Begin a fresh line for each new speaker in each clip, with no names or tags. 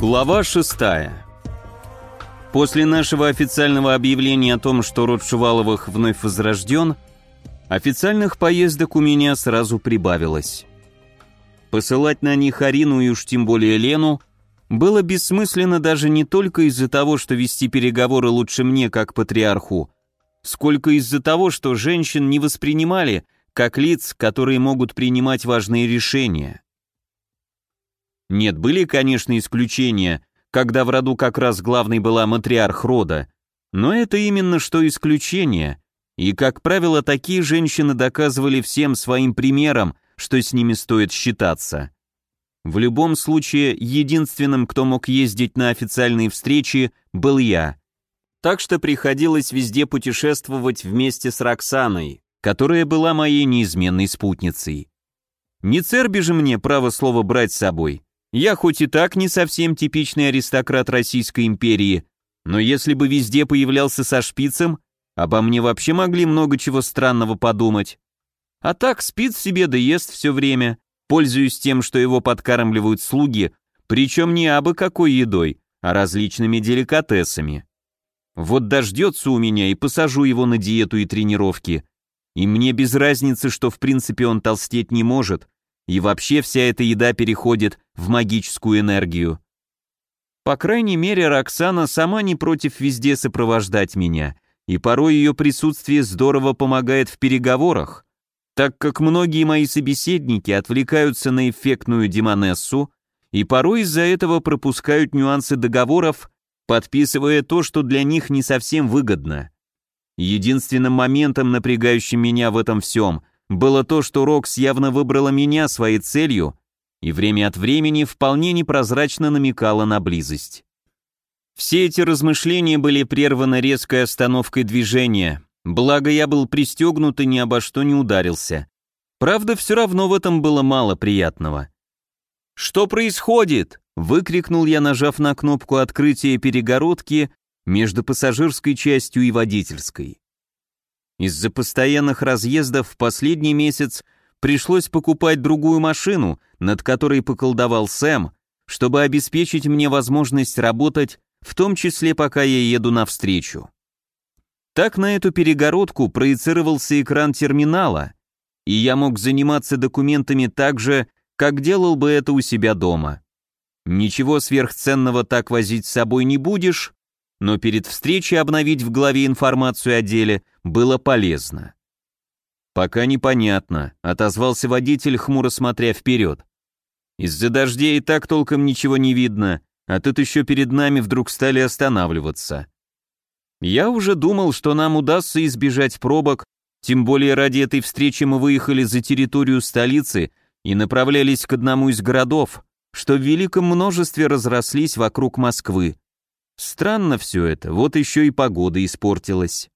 Глава 6 После нашего официального объявления о том, что род Шуваловых вновь возрожден, официальных поездок у меня сразу прибавилось. Посылать на них Арину и уж тем более Лену было бессмысленно даже не только из-за того, что вести переговоры лучше мне, как патриарху, сколько из-за того, что женщин не воспринимали как лиц, которые могут принимать важные решения. Нет, были, конечно, исключения, когда в роду как раз главной была матриарх рода, но это именно что исключение, и, как правило, такие женщины доказывали всем своим примером, что с ними стоит считаться. В любом случае, единственным, кто мог ездить на официальные встречи, был я. Так что приходилось везде путешествовать вместе с Роксаной, которая была моей неизменной спутницей. Не церби же мне право слова брать с собой. Я хоть и так не совсем типичный аристократ Российской империи, но если бы везде появлялся со шпицем, обо мне вообще могли много чего странного подумать. А так спит себе да ест все время, пользуясь тем, что его подкармливают слуги, причем не абы какой едой, а различными деликатесами. Вот дождется у меня и посажу его на диету и тренировки. И мне без разницы, что в принципе он толстеть не может, и вообще вся эта еда переходит в магическую энергию. По крайней мере, Роксана сама не против везде сопровождать меня, и порой ее присутствие здорово помогает в переговорах, так как многие мои собеседники отвлекаются на эффектную демонессу и порой из-за этого пропускают нюансы договоров, подписывая то, что для них не совсем выгодно. Единственным моментом, напрягающим меня в этом всем, было то, что Рокс явно выбрала меня своей целью и время от времени вполне непрозрачно намекала на близость. Все эти размышления были прерваны резкой остановкой движения, благо я был пристегнут и ни обо что не ударился. Правда, все равно в этом было мало приятного. «Что происходит?» — выкрикнул я, нажав на кнопку открытия перегородки между пассажирской частью и водительской. Из-за постоянных разъездов в последний месяц пришлось покупать другую машину, над которой поколдовал Сэм, чтобы обеспечить мне возможность работать, в том числе пока я еду навстречу. Так на эту перегородку проецировался экран терминала, и я мог заниматься документами так же, как делал бы это у себя дома. Ничего сверхценного так возить с собой не будешь, но перед встречей обновить в голове информацию о деле было полезно. «Пока непонятно», — отозвался водитель, хмуро смотря вперед. «Из-за дождей и так толком ничего не видно, а тут еще перед нами вдруг стали останавливаться. Я уже думал, что нам удастся избежать пробок, тем более ради этой встречи мы выехали за территорию столицы и направлялись к одному из городов, что в великом множестве разрослись вокруг Москвы. Странно все это, вот еще и погода испортилась.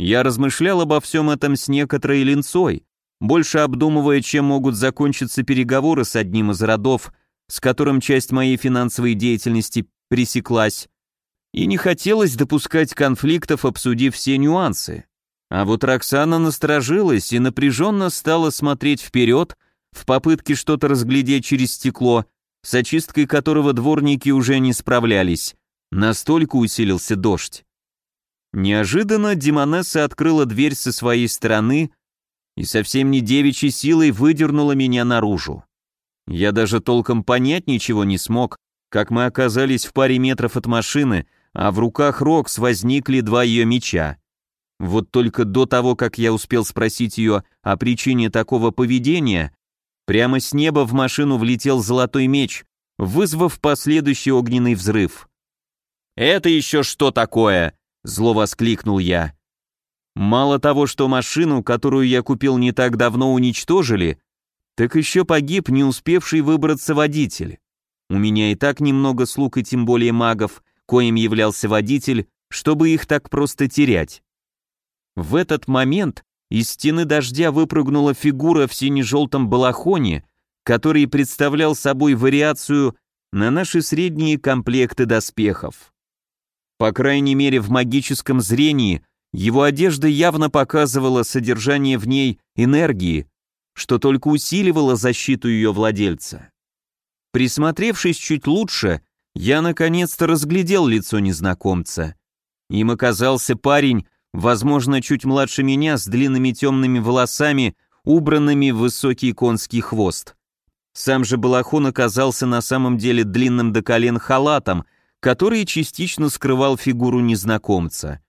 Я размышлял обо всем этом с некоторой линцой, больше обдумывая, чем могут закончиться переговоры с одним из родов, с которым часть моей финансовой деятельности пресеклась, и не хотелось допускать конфликтов, обсудив все нюансы. А вот Роксана насторожилась и напряженно стала смотреть вперед в попытке что-то разглядеть через стекло, с очисткой которого дворники уже не справлялись, Настолько усилился дождь. Неожиданно Димонесса открыла дверь со своей стороны и совсем не девичьей силой выдернула меня наружу. Я даже толком понять ничего не смог, как мы оказались в паре метров от машины, а в руках Рокс возникли два ее меча. Вот только до того, как я успел спросить ее о причине такого поведения, прямо с неба в машину влетел золотой меч, вызвав последующий огненный взрыв. «Это еще что такое?» — зло воскликнул я. «Мало того, что машину, которую я купил не так давно, уничтожили, так еще погиб не успевший выбраться водитель. У меня и так немного слуг и тем более магов, коим являлся водитель, чтобы их так просто терять». В этот момент из стены дождя выпрыгнула фигура в сине-желтом балахоне, который представлял собой вариацию на наши средние комплекты доспехов. По крайней мере, в магическом зрении его одежда явно показывала содержание в ней энергии, что только усиливало защиту ее владельца. Присмотревшись чуть лучше, я наконец-то разглядел лицо незнакомца. Им оказался парень, возможно, чуть младше меня, с длинными темными волосами, убранными в высокий конский хвост. Сам же балахон оказался на самом деле длинным до колен халатом, который частично скрывал фигуру незнакомца.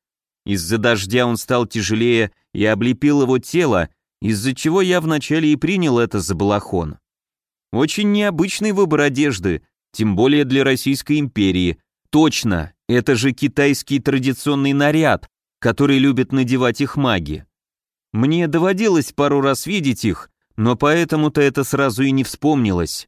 Из-за дождя он стал тяжелее и облепил его тело, из-за чего я вначале и принял это за балахон. Очень необычный выбор одежды, тем более для Российской империи. Точно, это же китайский традиционный наряд, который любят надевать их маги. Мне доводилось пару раз видеть их, но поэтому-то это сразу и не вспомнилось.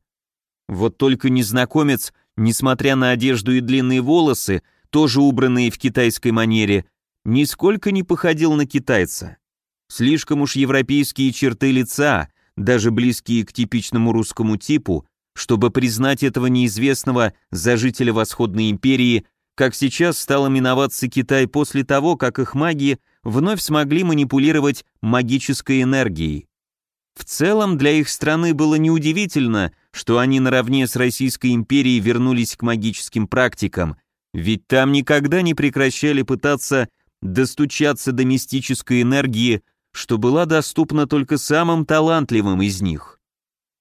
Вот только незнакомец, несмотря на одежду и длинные волосы, тоже убранные в китайской манере, нисколько не походил на китайца. Слишком уж европейские черты лица, даже близкие к типичному русскому типу, чтобы признать этого неизвестного за жителя Восходной империи, как сейчас стал именоваться Китай после того, как их маги вновь смогли манипулировать магической энергией. В целом для их страны было неудивительно, что они наравне с Российской империей вернулись к магическим практикам, ведь там никогда не прекращали пытаться достучаться до мистической энергии, что была доступна только самым талантливым из них.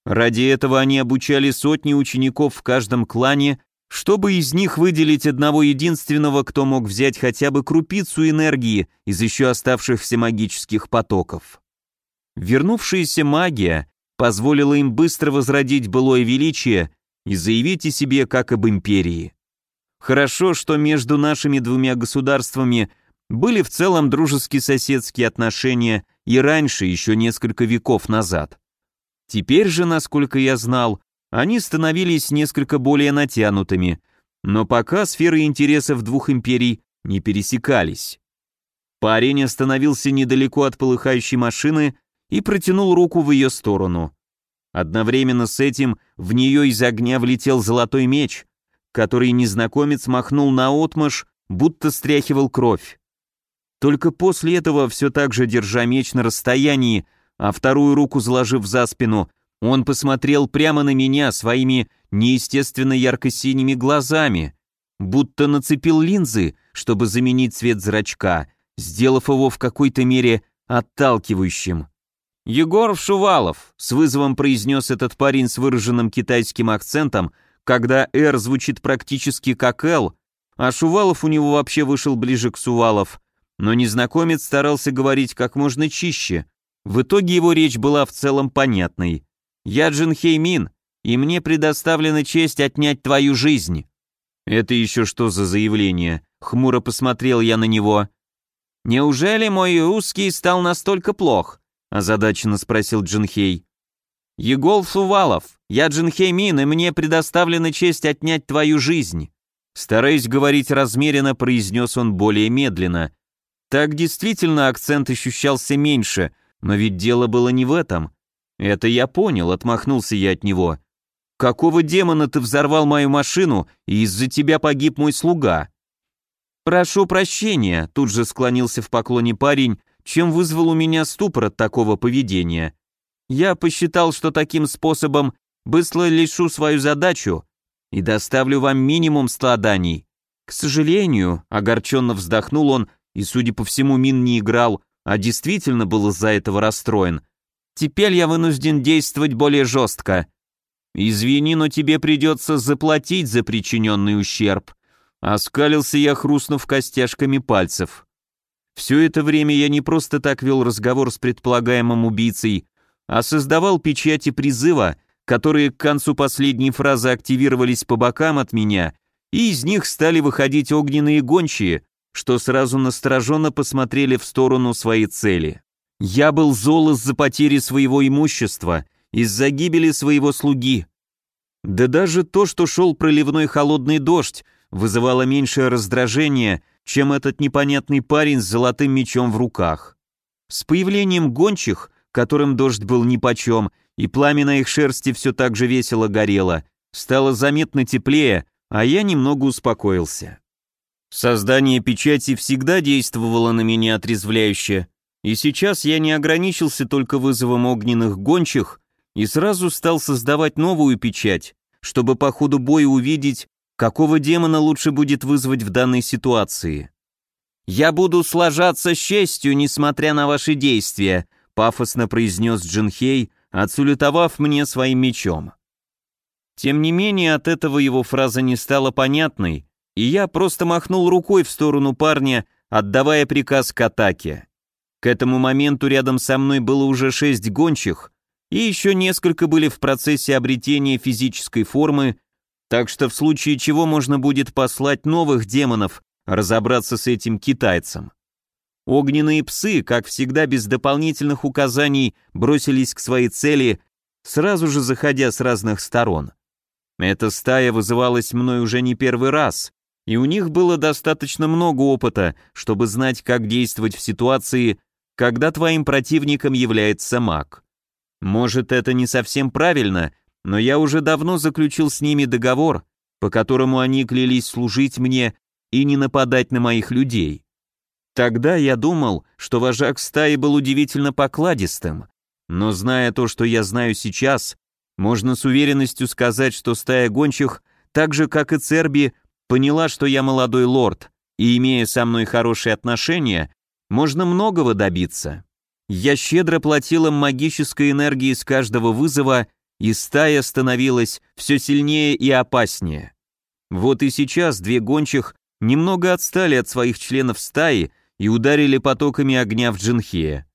Ради этого они обучали сотни учеников в каждом клане, чтобы из них выделить одного единственного, кто мог взять хотя бы крупицу энергии из еще оставшихся магических потоков. Вернувшаяся магия позволила им быстро возродить былое величие и заявить о себе как об империи. Хорошо, что между нашими двумя государствами были в целом дружеские соседские отношения и раньше, еще несколько веков назад. Теперь же, насколько я знал, они становились несколько более натянутыми, но пока сферы интересов двух империй не пересекались. Парень остановился недалеко от полыхающей машины и протянул руку в ее сторону. Одновременно с этим в нее из огня влетел золотой меч, который незнакомец махнул на отмаш, будто стряхивал кровь. Только после этого, все так же держа меч на расстоянии, а вторую руку заложив за спину, он посмотрел прямо на меня своими неестественно ярко-синими глазами, будто нацепил линзы, чтобы заменить цвет зрачка, сделав его в какой-то мере отталкивающим. «Егор Шувалов», — с вызовом произнес этот парень с выраженным китайским акцентом, когда «Р» звучит практически как «Л», а Шувалов у него вообще вышел ближе к Сувалов, но незнакомец старался говорить как можно чище. В итоге его речь была в целом понятной. «Я Джин Хеймин, и мне предоставлена честь отнять твою жизнь». «Это еще что за заявление?» Хмуро посмотрел я на него. «Неужели мой русский стал настолько плох?» Озадаченно спросил Джинхей. «Егол Сувалов, я Джинхей Мин, и мне предоставлена честь отнять твою жизнь». Стараясь говорить размеренно, произнес он более медленно, так действительно акцент ощущался меньше, но ведь дело было не в этом. Это я понял, отмахнулся я от него. Какого демона ты взорвал мою машину, и из-за тебя погиб мой слуга? Прошу прощения, тут же склонился в поклоне парень, чем вызвал у меня ступор от такого поведения. Я посчитал, что таким способом быстро лишу свою задачу и доставлю вам минимум страданий. К сожалению, огорченно вздохнул он, и, судя по всему, Мин не играл, а действительно был из-за этого расстроен. Теперь я вынужден действовать более жестко. Извини, но тебе придется заплатить за причиненный ущерб. Оскалился я, хрустнув костяшками пальцев. Все это время я не просто так вел разговор с предполагаемым убийцей, а создавал печати призыва, которые к концу последней фразы активировались по бокам от меня, и из них стали выходить огненные гончие, что сразу настороженно посмотрели в сторону своей цели. Я был зол из-за потери своего имущества, из-за гибели своего слуги. Да даже то, что шел проливной холодный дождь, вызывало меньшее раздражение, чем этот непонятный парень с золотым мечом в руках. С появлением гончих, которым дождь был нипочем, и пламя на их шерсти все так же весело горело, стало заметно теплее, а я немного успокоился. Создание печати всегда действовало на меня отрезвляюще, и сейчас я не ограничился только вызовом огненных гончих и сразу стал создавать новую печать, чтобы по ходу боя увидеть, какого демона лучше будет вызвать в данной ситуации. «Я буду сложаться с честью, несмотря на ваши действия», пафосно произнес Джинхей, отсулютовав мне своим мечом. Тем не менее, от этого его фраза не стала понятной, и я просто махнул рукой в сторону парня, отдавая приказ к атаке. К этому моменту рядом со мной было уже шесть гончих, и еще несколько были в процессе обретения физической формы, так что в случае чего можно будет послать новых демонов разобраться с этим китайцем. Огненные псы, как всегда без дополнительных указаний, бросились к своей цели, сразу же заходя с разных сторон. Эта стая вызывалась мной уже не первый раз, и у них было достаточно много опыта, чтобы знать, как действовать в ситуации, когда твоим противником является маг. Может, это не совсем правильно, но я уже давно заключил с ними договор, по которому они клялись служить мне и не нападать на моих людей. Тогда я думал, что вожак стаи был удивительно покладистым, но зная то, что я знаю сейчас, можно с уверенностью сказать, что стая гончих, так же как и Церби, поняла, что я молодой лорд, и имея со мной хорошие отношения, можно многого добиться. Я щедро платил им магической энергией с каждого вызова, и стая становилась все сильнее и опаснее. Вот и сейчас две гончих немного отстали от своих членов стаи и ударили потоками огня в Джинхея.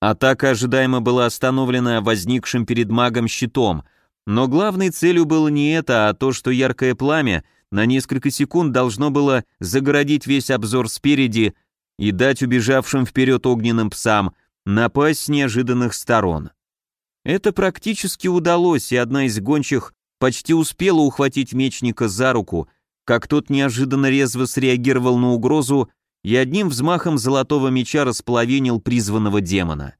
Атака ожидаемо была остановлена возникшим перед магом щитом, но главной целью было не это, а то, что яркое пламя на несколько секунд должно было загородить весь обзор спереди и дать убежавшим вперед огненным псам напасть с неожиданных сторон. Это практически удалось, и одна из гончих почти успела ухватить мечника за руку, как тот неожиданно резво среагировал на угрозу и одним взмахом золотого меча располовинил призванного демона.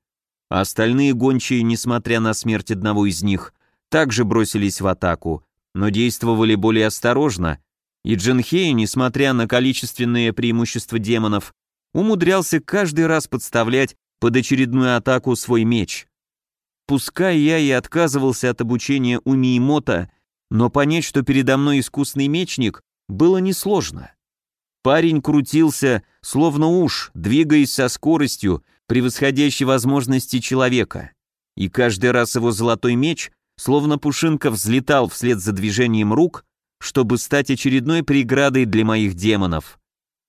остальные гончие, несмотря на смерть одного из них, также бросились в атаку, но действовали более осторожно, и Джинхей, несмотря на количественные преимущества демонов, умудрялся каждый раз подставлять под очередную атаку свой меч. Пускай я и отказывался от обучения у Миемота, но понять, что передо мной искусный мечник, было несложно. Парень крутился, словно уж, двигаясь со скоростью, превосходящей возможности человека. И каждый раз его золотой меч, словно пушинка, взлетал вслед за движением рук, чтобы стать очередной преградой для моих демонов.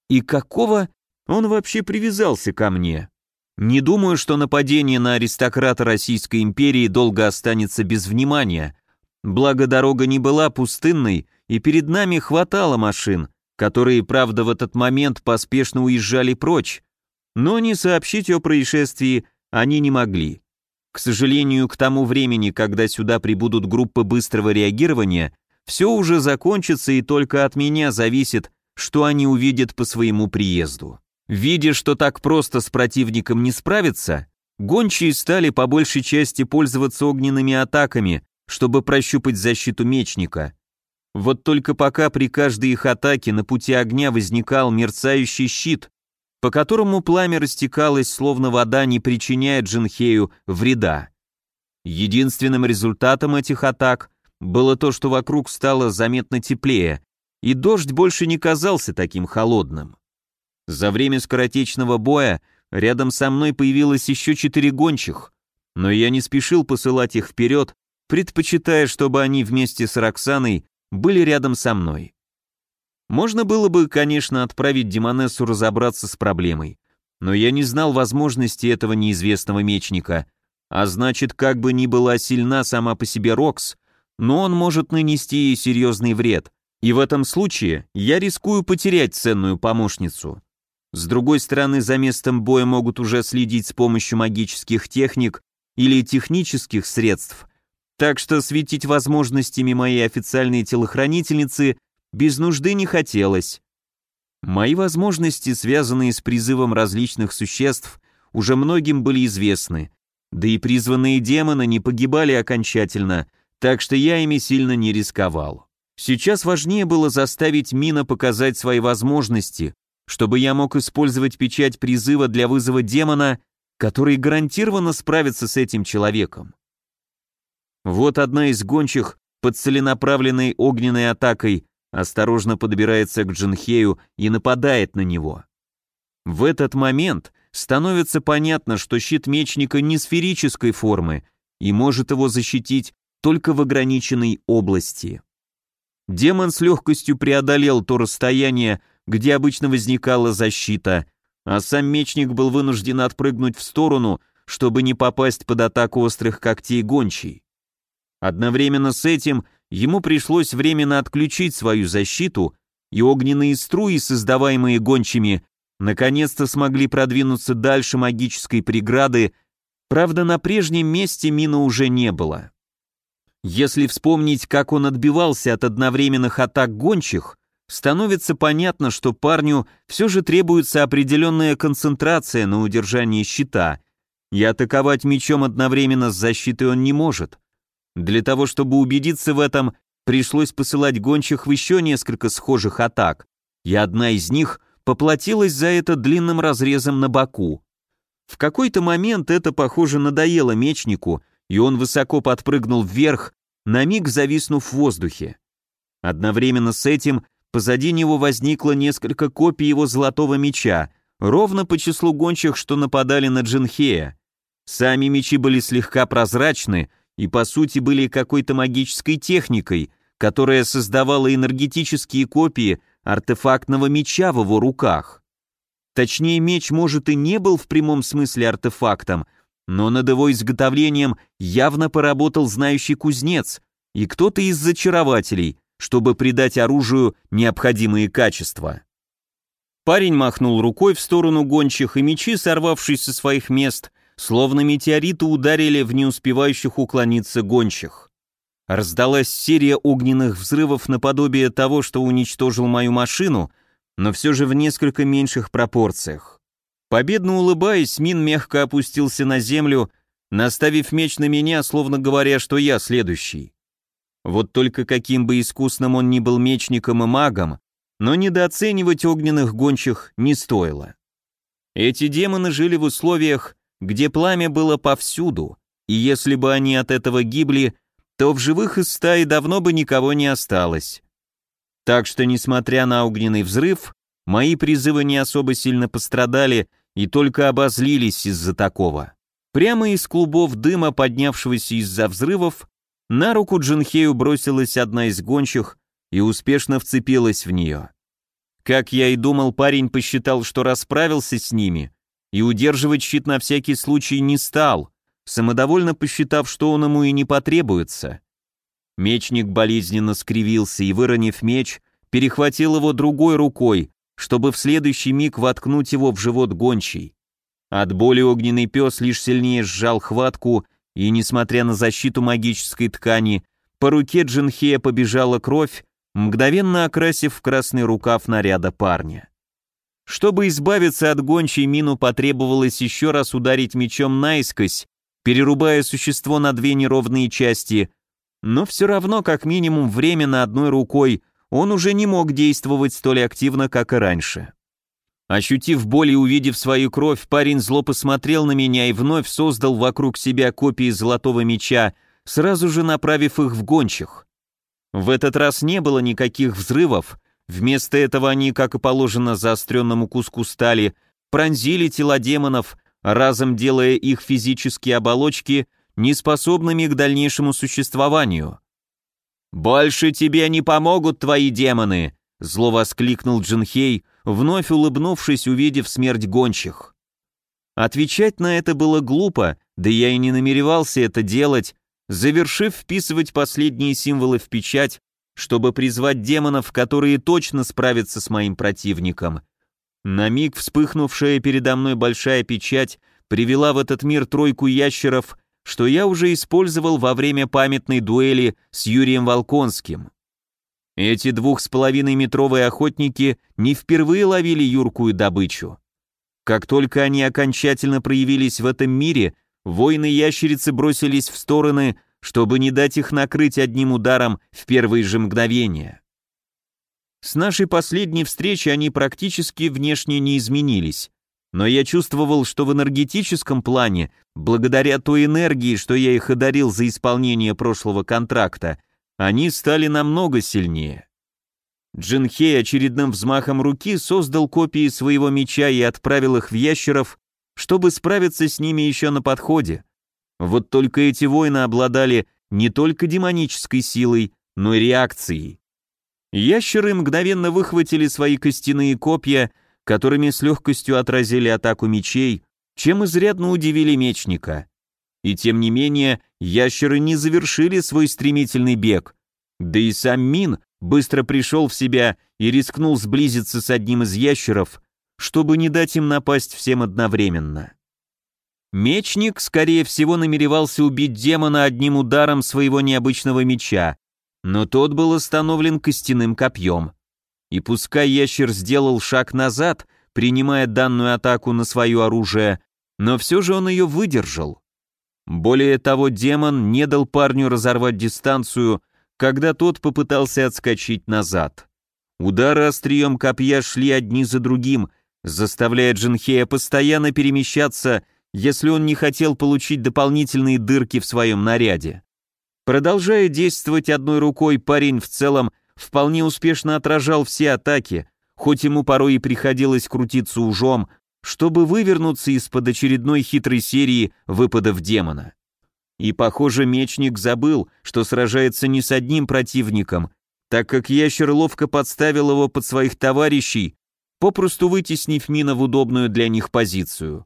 И какого он вообще привязался ко мне? Не думаю, что нападение на аристократа Российской империи долго останется без внимания. Благо дорога не была пустынной, и перед нами хватало машин, которые, правда, в этот момент поспешно уезжали прочь, но не сообщить о происшествии они не могли. К сожалению, к тому времени, когда сюда прибудут группы быстрого реагирования, все уже закончится и только от меня зависит, что они увидят по своему приезду. Видя, что так просто с противником не справиться, гончие стали по большей части пользоваться огненными атаками, чтобы прощупать защиту мечника. Вот только пока при каждой их атаке на пути огня возникал мерцающий щит, по которому пламя растекалось, словно вода, не причиняя Джинхею вреда. Единственным результатом этих атак было то, что вокруг стало заметно теплее, и дождь больше не казался таким холодным. За время скоротечного боя рядом со мной появилось еще четыре гончих, но я не спешил посылать их вперед, предпочитая, чтобы они вместе с Роксаной были рядом со мной. Можно было бы, конечно, отправить Демонессу разобраться с проблемой, но я не знал возможности этого неизвестного мечника, а значит, как бы ни была сильна сама по себе Рокс, но он может нанести ей серьезный вред, и в этом случае я рискую потерять ценную помощницу. С другой стороны, за местом боя могут уже следить с помощью магических техник или технических средств, так что светить возможностями моей официальной телохранительницы без нужды не хотелось. Мои возможности, связанные с призывом различных существ, уже многим были известны, да и призванные демоны не погибали окончательно, так что я ими сильно не рисковал. Сейчас важнее было заставить Мина показать свои возможности, чтобы я мог использовать печать призыва для вызова демона, который гарантированно справится с этим человеком. Вот одна из гончих под целенаправленной огненной атакой осторожно подбирается к Джинхею и нападает на него. В этот момент становится понятно, что щит мечника не сферической формы и может его защитить только в ограниченной области. Демон с легкостью преодолел то расстояние, где обычно возникала защита, а сам мечник был вынужден отпрыгнуть в сторону, чтобы не попасть под атаку острых когтей гончей. Одновременно с этим ему пришлось временно отключить свою защиту, и огненные струи, создаваемые гончими, наконец-то смогли продвинуться дальше магической преграды, правда, на прежнем месте мина уже не было. Если вспомнить, как он отбивался от одновременных атак гончих, становится понятно, что парню все же требуется определенная концентрация на удержании щита, и атаковать мечом одновременно с защитой он не может. Для того, чтобы убедиться в этом, пришлось посылать гончих в еще несколько схожих атак, и одна из них поплатилась за это длинным разрезом на боку. В какой-то момент это, похоже, надоело мечнику, и он высоко подпрыгнул вверх, на миг зависнув в воздухе. Одновременно с этим позади него возникло несколько копий его золотого меча, ровно по числу гончих, что нападали на Джинхея. Сами мечи были слегка прозрачны, и по сути были какой-то магической техникой, которая создавала энергетические копии артефактного меча в его руках. Точнее, меч, может, и не был в прямом смысле артефактом, но над его изготовлением явно поработал знающий кузнец и кто-то из зачарователей, чтобы придать оружию необходимые качества. Парень махнул рукой в сторону гончих, и мечи, сорвавшись со своих мест, словно метеориты ударили в неуспевающих уклониться гончих. Раздалась серия огненных взрывов наподобие того, что уничтожил мою машину, но все же в несколько меньших пропорциях. Победно улыбаясь, Мин мягко опустился на землю, наставив меч на меня, словно говоря, что я следующий. Вот только каким бы искусным он ни был мечником и магом, но недооценивать огненных гончих не стоило. Эти демоны жили в условиях, где пламя было повсюду, и если бы они от этого гибли, то в живых из стаи давно бы никого не осталось. Так что, несмотря на огненный взрыв, мои призывы не особо сильно пострадали и только обозлились из-за такого. Прямо из клубов дыма, поднявшегося из-за взрывов, на руку Джинхею бросилась одна из гончих и успешно вцепилась в нее. Как я и думал, парень посчитал, что расправился с ними, и удерживать щит на всякий случай не стал, самодовольно посчитав, что он ему и не потребуется. Мечник болезненно скривился и, выронив меч, перехватил его другой рукой, чтобы в следующий миг воткнуть его в живот гончий. От боли огненный пес лишь сильнее сжал хватку, и, несмотря на защиту магической ткани, по руке Джинхея побежала кровь, мгновенно окрасив в красный рукав наряда парня. Чтобы избавиться от гончей, Мину потребовалось еще раз ударить мечом наискось, перерубая существо на две неровные части, но все равно, как минимум, временно одной рукой он уже не мог действовать столь активно, как и раньше. Ощутив боль и увидев свою кровь, парень зло посмотрел на меня и вновь создал вокруг себя копии золотого меча, сразу же направив их в гончих. В этот раз не было никаких взрывов, Вместо этого они, как и положено заостренному куску стали, пронзили тела демонов, разом делая их физические оболочки неспособными к дальнейшему существованию. «Больше тебе не помогут твои демоны!» — зло воскликнул Джинхей, вновь улыбнувшись, увидев смерть гончих. Отвечать на это было глупо, да я и не намеревался это делать, завершив вписывать последние символы в печать, чтобы призвать демонов, которые точно справятся с моим противником. На миг вспыхнувшая передо мной большая печать привела в этот мир тройку ящеров, что я уже использовал во время памятной дуэли с Юрием Волконским. Эти двух с половиной метровые охотники не впервые ловили юркую добычу. Как только они окончательно проявились в этом мире, воины-ящерицы бросились в стороны, чтобы не дать их накрыть одним ударом в первые же мгновения. С нашей последней встречи они практически внешне не изменились, но я чувствовал, что в энергетическом плане, благодаря той энергии, что я их одарил за исполнение прошлого контракта, они стали намного сильнее. Джинхей очередным взмахом руки создал копии своего меча и отправил их в ящеров, чтобы справиться с ними еще на подходе. Вот только эти воины обладали не только демонической силой, но и реакцией. Ящеры мгновенно выхватили свои костяные копья, которыми с легкостью отразили атаку мечей, чем изрядно удивили мечника. И тем не менее, ящеры не завершили свой стремительный бег. Да и сам Мин быстро пришел в себя и рискнул сблизиться с одним из ящеров, чтобы не дать им напасть всем одновременно. Мечник, скорее всего, намеревался убить демона одним ударом своего необычного меча, но тот был остановлен костяным копьем. И пускай ящер сделал шаг назад, принимая данную атаку на свое оружие, но все же он ее выдержал. Более того, демон не дал парню разорвать дистанцию, когда тот попытался отскочить назад. Удары острием копья шли одни за другим, заставляя Джинхея постоянно перемещаться, если он не хотел получить дополнительные дырки в своем наряде. Продолжая действовать одной рукой, парень в целом вполне успешно отражал все атаки, хоть ему порой и приходилось крутиться ужом, чтобы вывернуться из-под очередной хитрой серии выпадов демона. И, похоже, мечник забыл, что сражается не с одним противником, так как ящер ловко подставил его под своих товарищей, попросту вытеснив мина в удобную для них позицию.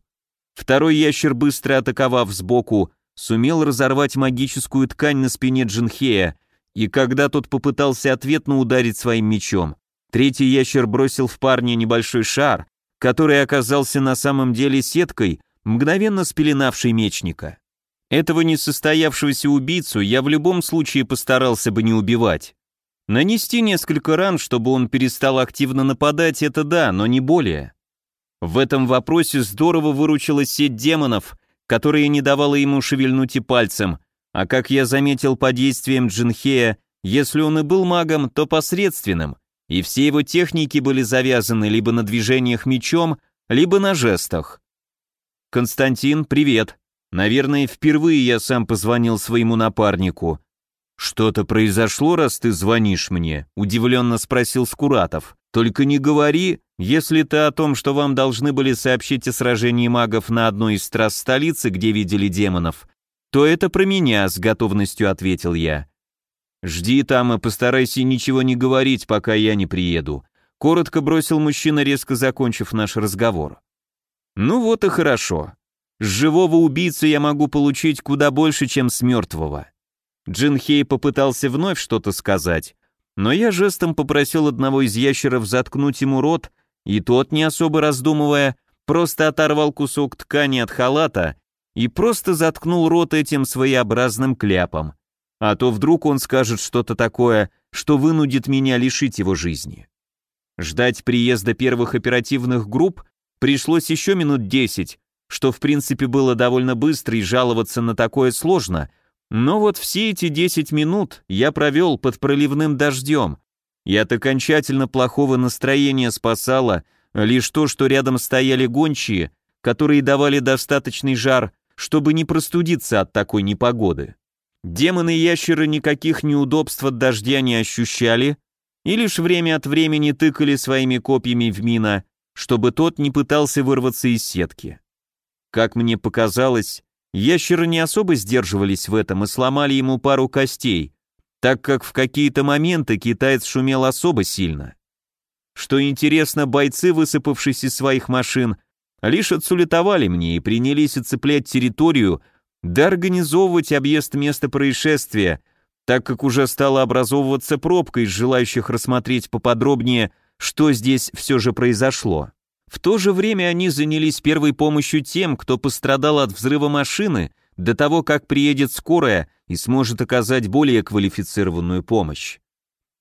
Второй ящер, быстро атаковав сбоку, сумел разорвать магическую ткань на спине Джинхея, и когда тот попытался ответно ударить своим мечом, третий ящер бросил в парня небольшой шар, который оказался на самом деле сеткой, мгновенно спеленавшей мечника. Этого несостоявшегося убийцу я в любом случае постарался бы не убивать. Нанести несколько ран, чтобы он перестал активно нападать, это да, но не более. В этом вопросе здорово выручила сеть демонов, которая не давала ему шевельнуть и пальцем, а как я заметил по действиям Джинхея, если он и был магом, то посредственным, и все его техники были завязаны либо на движениях мечом, либо на жестах. «Константин, привет. Наверное, впервые я сам позвонил своему напарнику. «Что-то произошло, раз ты звонишь мне?» – удивленно спросил Скуратов. «Только не говори, если ты о том, что вам должны были сообщить о сражении магов на одной из трасс столицы, где видели демонов, то это про меня», – с готовностью ответил я. «Жди там и постарайся ничего не говорить, пока я не приеду», — коротко бросил мужчина, резко закончив наш разговор. «Ну вот и хорошо. С живого убийцы я могу получить куда больше, чем с мертвого». Джин Хей попытался вновь что-то сказать, но я жестом попросил одного из ящеров заткнуть ему рот, и тот, не особо раздумывая, просто оторвал кусок ткани от халата и просто заткнул рот этим своеобразным кляпом. А то вдруг он скажет что-то такое, что вынудит меня лишить его жизни. Ждать приезда первых оперативных групп пришлось еще минут десять, что в принципе было довольно быстро и жаловаться на такое сложно, но вот все эти 10 минут я провел под проливным дождем, и от окончательно плохого настроения спасало лишь то, что рядом стояли гончие, которые давали достаточный жар, чтобы не простудиться от такой непогоды. Демоны и ящеры никаких неудобств от дождя не ощущали и лишь время от времени тыкали своими копьями в мина, чтобы тот не пытался вырваться из сетки. Как мне показалось, Ящеры не особо сдерживались в этом и сломали ему пару костей, так как в какие-то моменты китаец шумел особо сильно. Что интересно, бойцы, высыпавшись из своих машин, лишь отсулетовали мне и принялись оцеплять территорию, да организовывать объезд места происшествия, так как уже стала образовываться пробка из желающих рассмотреть поподробнее, что здесь все же произошло. В то же время они занялись первой помощью тем, кто пострадал от взрыва машины, до того, как приедет скорая и сможет оказать более квалифицированную помощь.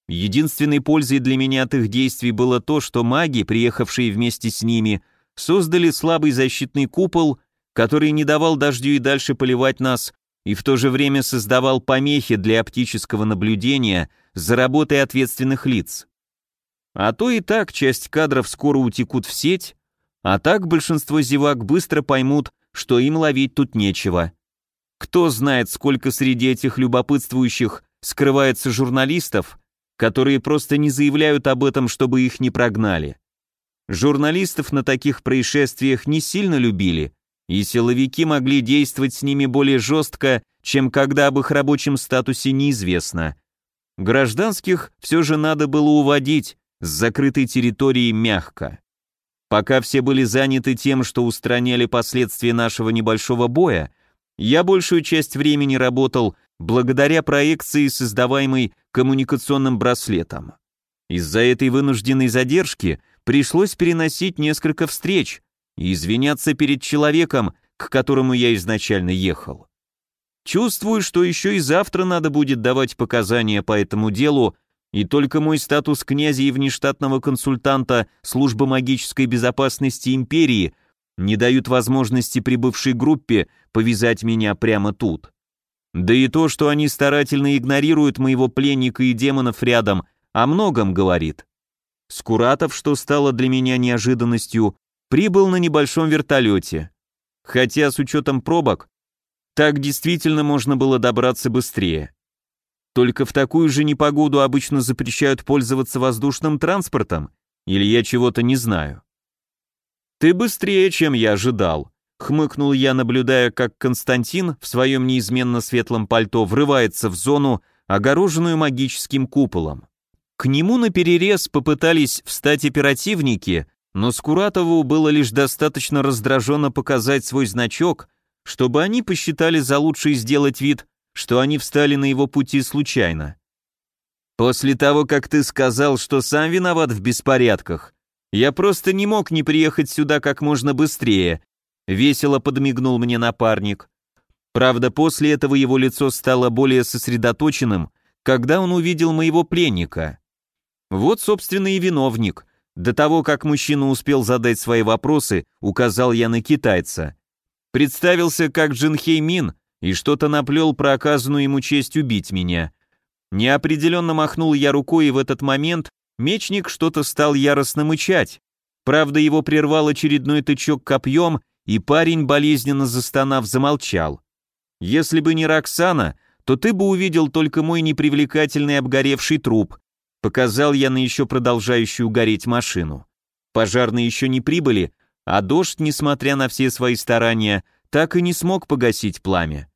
Единственной пользой для меня от их действий было то, что маги, приехавшие вместе с ними, создали слабый защитный купол, который не давал дождю и дальше поливать нас, и в то же время создавал помехи для оптического наблюдения за работой ответственных лиц. А то и так часть кадров скоро утекут в сеть, а так большинство зевак быстро поймут, что им ловить тут нечего. Кто знает, сколько среди этих любопытствующих скрывается журналистов, которые просто не заявляют об этом, чтобы их не прогнали. Журналистов на таких происшествиях не сильно любили, и силовики могли действовать с ними более жестко, чем когда об их рабочем статусе неизвестно. Гражданских все же надо было уводить с закрытой территории мягко. Пока все были заняты тем, что устраняли последствия нашего небольшого боя, я большую часть времени работал благодаря проекции, создаваемой коммуникационным браслетом. Из-за этой вынужденной задержки пришлось переносить несколько встреч и извиняться перед человеком, к которому я изначально ехал. Чувствую, что еще и завтра надо будет давать показания по этому делу, и только мой статус князя и внештатного консультанта службы магической безопасности империи не дают возможности прибывшей группе повязать меня прямо тут. Да и то, что они старательно игнорируют моего пленника и демонов рядом, о многом говорит. Скуратов, что стало для меня неожиданностью, прибыл на небольшом вертолете. Хотя с учетом пробок, так действительно можно было добраться быстрее. Только в такую же непогоду обычно запрещают пользоваться воздушным транспортом, или я чего-то не знаю. «Ты быстрее, чем я ожидал», — хмыкнул я, наблюдая, как Константин в своем неизменно светлом пальто врывается в зону, огороженную магическим куполом. К нему на перерез попытались встать оперативники, но Скуратову было лишь достаточно раздраженно показать свой значок, чтобы они посчитали за лучшее сделать вид, что они встали на его пути случайно. «После того, как ты сказал, что сам виноват в беспорядках, я просто не мог не приехать сюда как можно быстрее», весело подмигнул мне напарник. Правда, после этого его лицо стало более сосредоточенным, когда он увидел моего пленника. Вот, собственно, и виновник. До того, как мужчина успел задать свои вопросы, указал я на китайца. Представился как Джинхей Мин и что-то наплел про оказанную ему честь убить меня. Неопределенно махнул я рукой, и в этот момент мечник что-то стал яростно мычать. Правда, его прервал очередной тычок копьем, и парень, болезненно застонав, замолчал. Если бы не Роксана, то ты бы увидел только мой непривлекательный обгоревший труп, Показал я на еще продолжающую гореть машину. Пожарные еще не прибыли, а дождь, несмотря на все свои старания, так и не смог погасить пламя.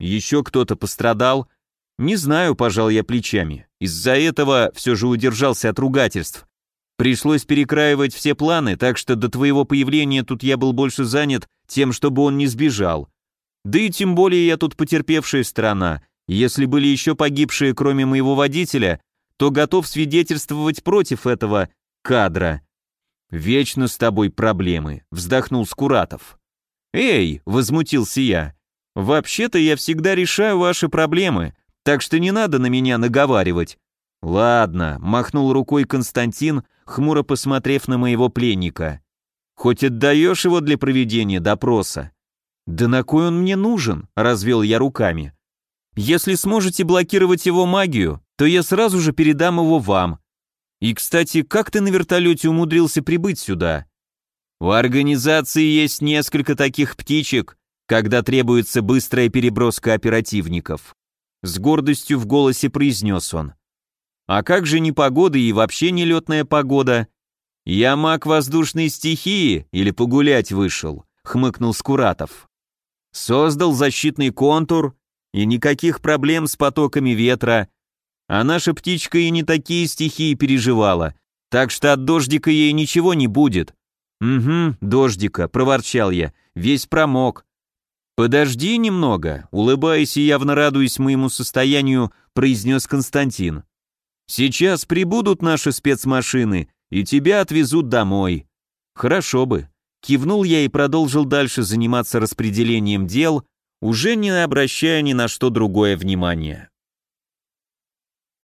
Еще кто-то пострадал? Не знаю, пожал я плечами. Из-за этого все же удержался от ругательств. Пришлось перекраивать все планы, так что до твоего появления тут я был больше занят тем, чтобы он не сбежал. Да и тем более я тут потерпевшая сторона. Если были еще погибшие, кроме моего водителя, то готов свидетельствовать против этого кадра. «Вечно с тобой проблемы», — вздохнул Скуратов. «Эй», — возмутился я, — «вообще-то я всегда решаю ваши проблемы, так что не надо на меня наговаривать». «Ладно», — махнул рукой Константин, хмуро посмотрев на моего пленника. «Хоть отдаешь его для проведения допроса?» «Да на кой он мне нужен?» — развел я руками. «Если сможете блокировать его магию, то я сразу же передам его вам. И, кстати, как ты на вертолете умудрился прибыть сюда? У организации есть несколько таких птичек, когда требуется быстрая переброска оперативников. С гордостью в голосе произнес он. А как же непогода и вообще нелетная погода? Я маг воздушной стихии или погулять вышел, хмыкнул Скуратов. Создал защитный контур и никаких проблем с потоками ветра, а наша птичка и не такие стихии переживала, так что от дождика ей ничего не будет. Угу, дождика, проворчал я, весь промок. Подожди немного, улыбаясь и явно радуясь моему состоянию, произнес Константин. Сейчас прибудут наши спецмашины и тебя отвезут домой. Хорошо бы. Кивнул я и продолжил дальше заниматься распределением дел, уже не обращая ни на что другое внимания.